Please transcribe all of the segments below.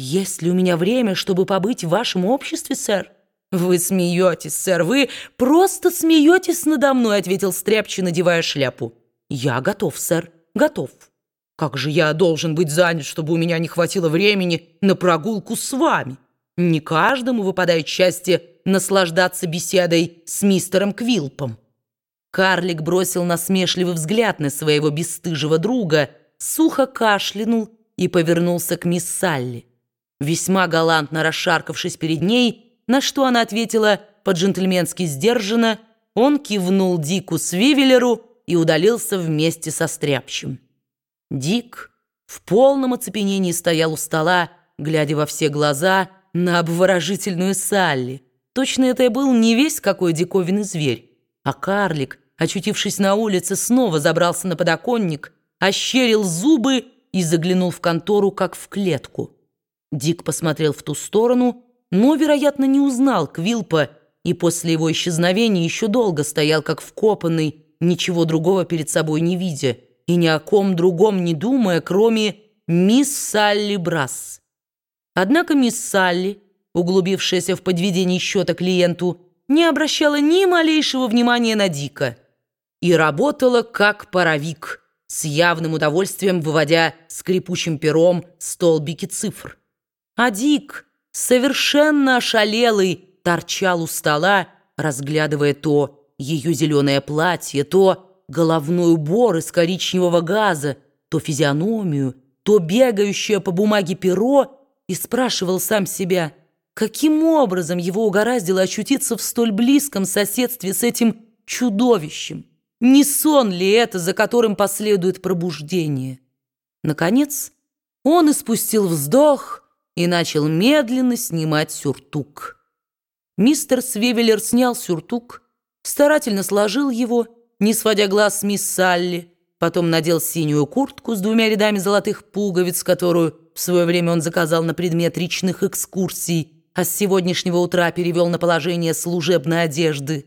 «Есть ли у меня время, чтобы побыть в вашем обществе, сэр?» «Вы смеетесь, сэр, вы просто смеетесь надо мной», ответил Стряпчий, надевая шляпу. «Я готов, сэр, готов. Как же я должен быть занят, чтобы у меня не хватило времени на прогулку с вами? Не каждому выпадает счастье наслаждаться беседой с мистером Квилпом». Карлик бросил насмешливый взгляд на своего бесстыжего друга, сухо кашлянул и повернулся к мисс Салли весьма галантно расшаркавшись перед ней, на что она ответила по-джентльменски сдержанно, он кивнул Дику Свивелеру и удалился вместе со стряпчем. Дик в полном оцепенении стоял у стола, глядя во все глаза на обворожительную Салли. Точно это и был не весь какой диковинный зверь, а карлик, очутившись на улице, снова забрался на подоконник, ощерил зубы и заглянул в контору, как в клетку. Дик посмотрел в ту сторону, но, вероятно, не узнал Квилпа и после его исчезновения еще долго стоял как вкопанный, ничего другого перед собой не видя и ни о ком другом не думая, кроме мисс Салли Брас. Однако мисс Салли, углубившаяся в подведение счета клиенту, не обращала ни малейшего внимания на Дика и работала как паровик, с явным удовольствием выводя скрипучим пером столбики цифр. А Дик, совершенно ошалелый, торчал у стола, разглядывая то ее зеленое платье, то головной убор из коричневого газа, то физиономию, то бегающее по бумаге перо, и спрашивал сам себя, каким образом его угораздило очутиться в столь близком соседстве с этим чудовищем. Не сон ли это, за которым последует пробуждение? Наконец, он испустил вздох, и начал медленно снимать сюртук. Мистер Свивеллер снял сюртук, старательно сложил его, не сводя глаз с мисс Салли, потом надел синюю куртку с двумя рядами золотых пуговиц, которую в свое время он заказал на предмет речных экскурсий, а с сегодняшнего утра перевел на положение служебной одежды.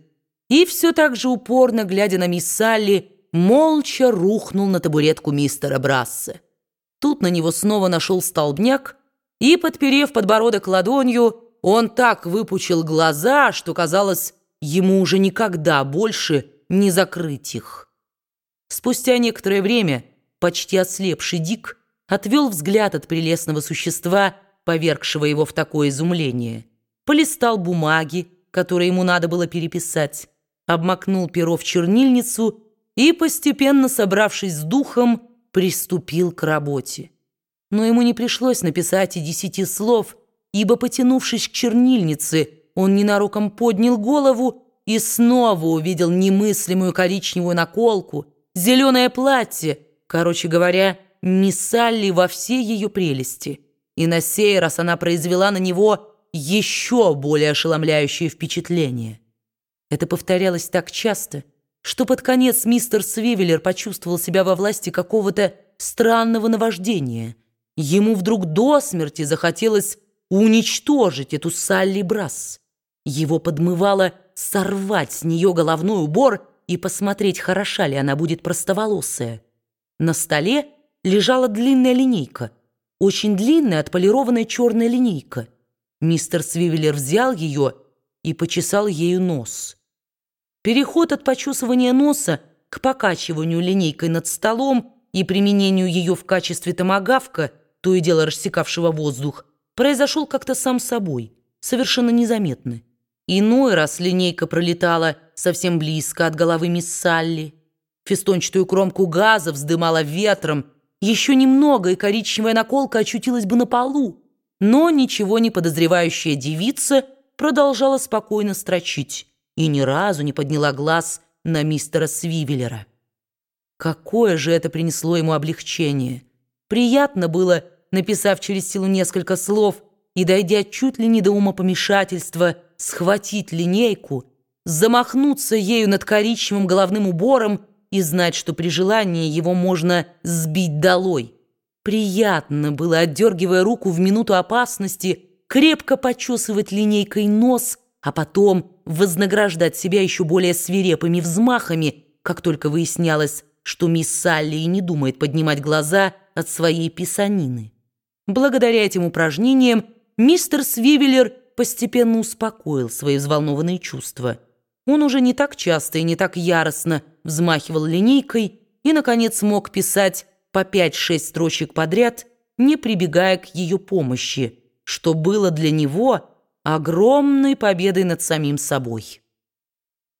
И все так же упорно, глядя на мисс Салли, молча рухнул на табуретку мистера Брасса. Тут на него снова нашел столбняк, и, подперев подбородок ладонью, он так выпучил глаза, что, казалось, ему уже никогда больше не закрыть их. Спустя некоторое время почти ослепший Дик отвел взгляд от прелестного существа, повергшего его в такое изумление, полистал бумаги, которые ему надо было переписать, обмакнул перо в чернильницу и, постепенно собравшись с духом, приступил к работе но ему не пришлось написать и десяти слов, ибо, потянувшись к чернильнице, он ненароком поднял голову и снова увидел немыслимую коричневую наколку, зеленое платье, короче говоря, мисс Салли во всей ее прелести. И на сей раз она произвела на него еще более ошеломляющее впечатление. Это повторялось так часто, что под конец мистер Свивеллер почувствовал себя во власти какого-то странного наваждения – Ему вдруг до смерти захотелось уничтожить эту Салли Брас. Его подмывало сорвать с нее головной убор и посмотреть, хороша ли она будет простоволосая. На столе лежала длинная линейка, очень длинная отполированная черная линейка. Мистер Свивеллер взял ее и почесал ею нос. Переход от почесывания носа к покачиванию линейкой над столом и применению ее в качестве томагавка – то и дело рассекавшего воздух, произошел как-то сам собой, совершенно незаметно. Иной раз линейка пролетала совсем близко от головы мисс Салли. Фестончатую кромку газа вздымала ветром. Еще немного, и коричневая наколка очутилась бы на полу. Но ничего не подозревающая девица продолжала спокойно строчить и ни разу не подняла глаз на мистера Свивеллера. Какое же это принесло ему облегчение! Приятно было, написав через силу несколько слов и дойдя чуть ли не до умопомешательства, схватить линейку, замахнуться ею над коричневым головным убором и знать, что при желании его можно сбить долой. Приятно было, отдергивая руку в минуту опасности, крепко почесывать линейкой нос, а потом вознаграждать себя еще более свирепыми взмахами, как только выяснялось, что мисс Салли не думает поднимать глаза от своей писанины. Благодаря этим упражнениям мистер Свивеллер постепенно успокоил свои взволнованные чувства. Он уже не так часто и не так яростно взмахивал линейкой и, наконец, мог писать по 5-6 строчек подряд, не прибегая к ее помощи, что было для него огромной победой над самим собой.